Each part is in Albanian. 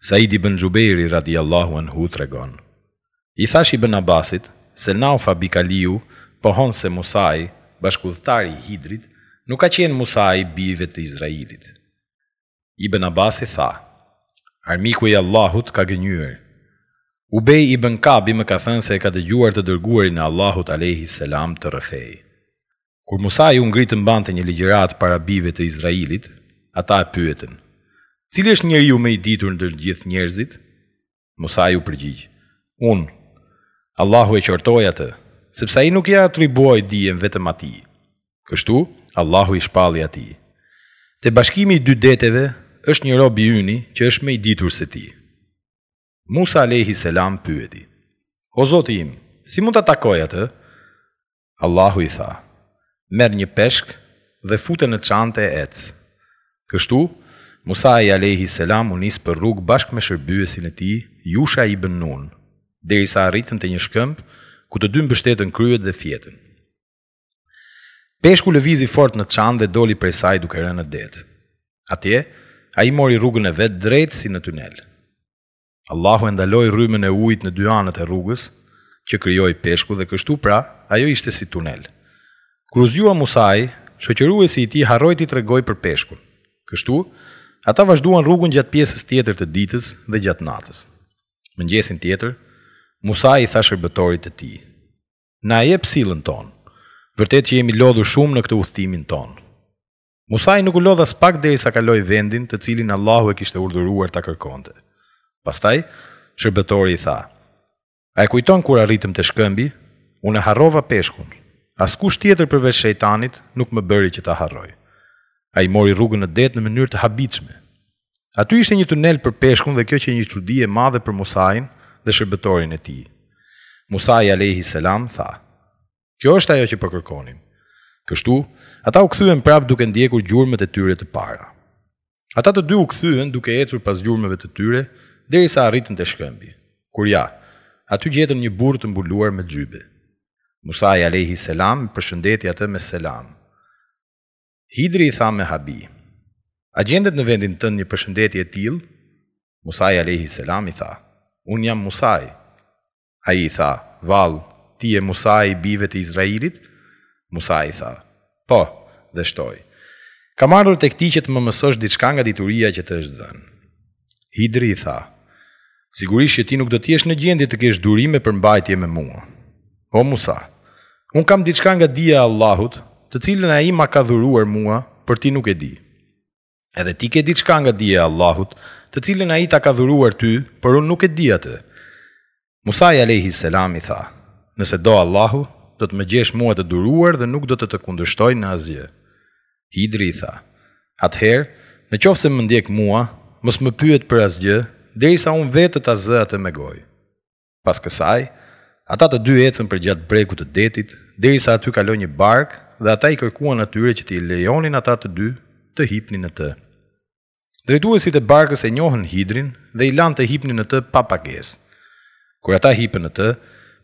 Said ibn Xhubejri radijallahu anhu tregon, I thashë Ibn Abbasit se Nauf al Bikaliu pohon se Musai, bashkëudhëtari i Hidrit, nuk ka qenë Musai i bijve të Izrailit. Ibn Abbasi tha, Armiku i Allahut ka gënjyer. Ubej ibn Kabi më ka thënë se e ka dëgjuar të Dërguarin e Allahut alejhi selam të rrëfejë. Kur Musai u ngrit të mbante një ligjëratë para bijve të Izrailit, ata e pyetën, Cili është njeriu më i ditur ndër gjithë njerëzit? Musai u përgjigj, Unë, Allahu e qortoi atë, sepse ai nuk ia atribuoi dijen vetëm atij. Kështu, Allahu i shpalli atij. Te bashkimi i dy deteve është një rob i yni që është më i ditur se ti. Musa alejhi selam pyeti: O Zoti im, si mund ta takoj atë? Allahu i tha, Merr një peshk dhe fute në çantë e ec. Kështu, Musai alejhi selam u nis për rrugë bashkë me shërbyesin e tij, Jusha ibn Nun, derisa arritën te një shkëmb ku të dy mbështetën kryet dhe fjetën. Peshku lëvizi fort në çantë dhe doli prej saj duke rënë në det. Atje, ai mori rrugën e vet drejt si në tunel. Allahu e ndaloi rrymën e ujit në dy anët e rrugës, që krijoi peshku dhe kështu pra, ajo ishte si tunel. Kur u zgjua Musai, shoqëruesi i tij harroi t'i tregojë për peshkun. Kështu, ata vazhduan rrugën gjatë pjesës tjetër të ditës dhe gjatë natës. Mëngjesin tjetër, Musai i tha shërbëtorit të tij: Na jep sillën tonë. Vërtet që jemi lodhur shumë në këtë udhëtimin tonë. Musai nuk u lodh aspak derisa kaloi vendin të cilin Allahu e kishte urdhëruar ta kërkonte. Pastaj, shërbëtori i tha: A e kujton kur arritëm te shkëmbi? Unë harrova peshkun. Askush tjetër përveç shejtanit nuk më bëri që ta harroj. Ai mori rrugën në det në mënyrë të habitshme. Aty ishte një tunel për peshkun dhe kjo qe një çudi e madhe për Musain dhe shërbëtorin e tij. Musai alejhi selam tha: Kjo është ajo që po kërkonim. Kështu, ata u kthyen prapë duke ndjekur gjurmët e tyre të para. Ata të dy u kthyen duke ecur pas gjurmëve të tyre derisa arritën te shkëmbi. Kur ja, aty gjetën një burrë të mbuluar me xhybe. Musai alejhi selam përshëndeti atë me selam. Hidri i tha me habi, a gjendet në vendin tënd një përshëndetje e tillë? Musai alejhi selam i tha, unë jam Musai. Ai i tha, Vallë, ti je Musai i bijve të Izrailit? Musai tha, Po, dhe shtoi, Kam ardhur tek ti që të më mësosh diçka nga dituria që të është dhënë. Hidri i tha, Sigurisht që ti nuk do të jesh në gjendje të kesh durim e përmbajtje me mua. O Musa, unë kam diçka nga dija e Allahut, të cilën ai ma ka dhuruar mua, por ti nuk e di. Edhe ti ke diçka nga dija e Allahut, të cilën ai ta ka dhuruar ty, por unë nuk e di atë. Musai alejhi selam i tha: Nëse do Allahu, do të më gjesh mua të duruar dhe nuk do të të kundërshtoj në asgjë. Hidri i tha: Atëherë, në qoftë se më ndjek mua, mos më pyet për asgjë, derisa unë vetë të të zë atë me gojë. Pas kësaj, ata të dy ecën përgjatë bregut të detit, derisa aty kaloi një barkë dhe ata i kërkuan atyre që t'i lejonin ata të dy të hipnin në të. Drejtuesit e barkës e njohën Hidrin dhe i lanë të hipnin në të pa pagesë. Kur ata hipën në të,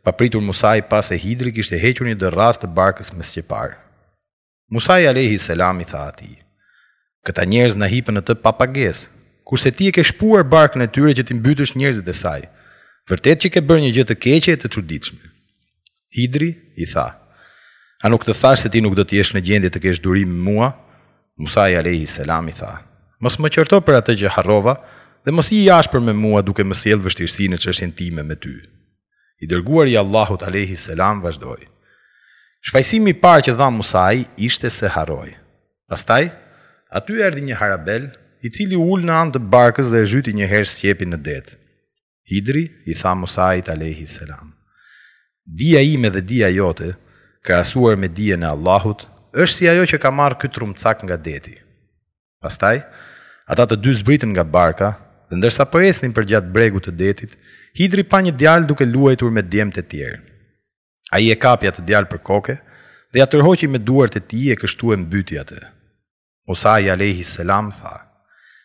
papritur Musai pa se Hidri kishte hequr një dërrasë të barkës me sqepar. Musai alejhi selam i tha atij, Këta njerëz na hipën në të pa pagesë, kurse ti e ke shpuar barkën e tyre që t'i mbytësh njerëzit e saj. Vërtet që ke bërë një gjë të keqe e të çuditshme. Hidri i tha, A nuk të thashë se ti nuk do të jesh në gjendje të kesh durim me mua? Musai alejhi selam i tha, Mos më qorto për atë që harrova dhe mos ji i ashpër me mua duke më sjellë vështirësi në çështjen time me ty. I dërguari i Allahut alejhi selam vazhdoi, Shfajësimi i parë që dha Musai ishte se harroi. Pastaj, aty erdhi një harabel, i cili u ul në anë të barkës dhe e zhyti një herë sqepin në det. Hidri i tha Musait alejhi selam, Dija ime dhe dija jote, krahasuar me dijen e Allahut, është si ajo që ka marrë ky trumcak nga deti. Pastaj, ata të dy zbritën nga barka, dhe ndërsa po ecnin përgjatë bregut të detit, Hidri pa një djalë duke luajtur me djemtë e tjerë. Ai e kapi atë djalë për koke dhe ia tërhoqi me duart e tij e kështu e mbyti atë. Musai alejhi selam tha: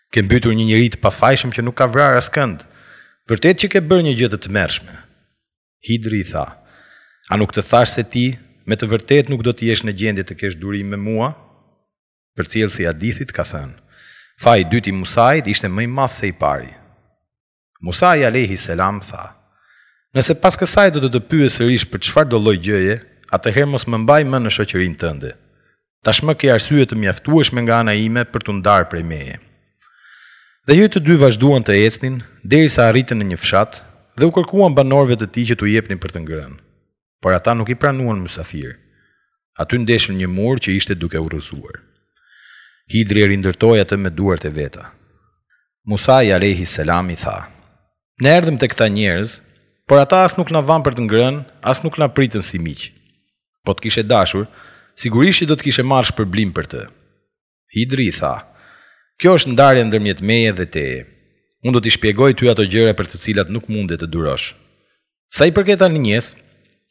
Ke mbytur një njeri të pafajshëm që nuk ka vrarë askënd. Vërtet që ke bërë një gjë të tmerrshme. Hidri i tha: A nuk të thashë se ti me të vërtetë nuk do të jesh në gjendje të kesh durim me mua? Përcjellësi i hadithit ka thënë: Faji i dytë i Musait ishte më i madh se i pari. Musai alejhi selam tha: Nëse pas kësaj do të të pyes sërish për çfarëdo lloj gjëje, atëherë mos më mbaj më në shoqërinë tënde. Tashmë ke arsye të mjaftueshme nga ana ime për t'u ndarë prej meje. Dhe që të dy vazhduan të ecnin derisa arritën në një fshat dhe u kërkuan banorëve të tij që t'u jepnin për të ngrënë. por ata nuk i pranuan mysafirë. Aty ndeshën një mur që ishte duke u rrëzuar. Hidri e rindërtoi atë me duart e veta. Musai alejhi selam i tha: Ne erdhëm te këta njerëz, por ata as nuk na dhanë për të ngrënë, as nuk na pritën si miq. Po të kishe dashur, sigurisht që do të kishe marrë shpërblim për të. Hidri i tha, Kjo është ndarje ndërmjet meje dhe teje. Unë do t'i shpjegoj ty ato gjëra për të cilat nuk munde të durosh. Sa i përket anijes,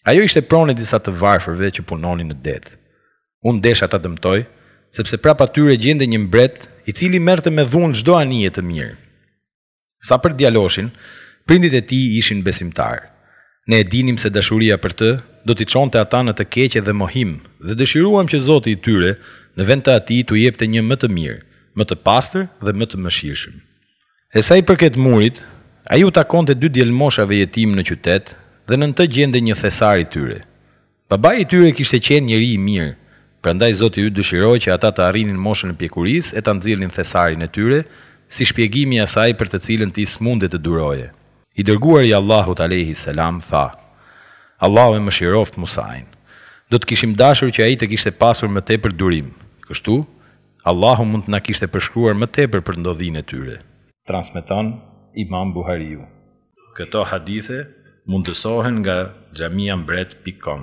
ajo ishte pronë e disa të varfërve që punonin në det. Unë desha ta dëmtoj, sepse prapa tyre gjendej një mbret, i cili merrte me dhunë çdo anije të mirë. Sa për djaloshin, prindit e tij ishin besimtarë. Ne e dinim se dashuria për të do t'i çonte ata në të keqe dhe mohim dhe dëshiruam që Zoti i tyre në vend të atij t'u jepte një më të mirë, më të pastër dhe më të mëshirshëm. E sa i përket murit, ai u takonte dy djelmoshave jetimë në qytet dhe nën të gjendej një thesar i tyre. Babai i tyre kishte qenë njeri i mirë, prandaj Zoti yt dëshiroi që ata të arrinin moshën e pjekurisë e ta nxirrnin thesarin e tyre, si shpjegimi i asaj për të cilën ti s'munde të duroje. I Dërguari i Allahut alejhi selam tha, Allahu e mëshiroftë Musain. Do të kishim dashur që ai të kishte pasur më tepër durim. Kështu, Allahu mund të na kishte përshkruar më tepër për ndodhinë e tyre. Transmeton Imam Buhariu. Këto hadithe mundësohen nga xhamia mbret pik kom.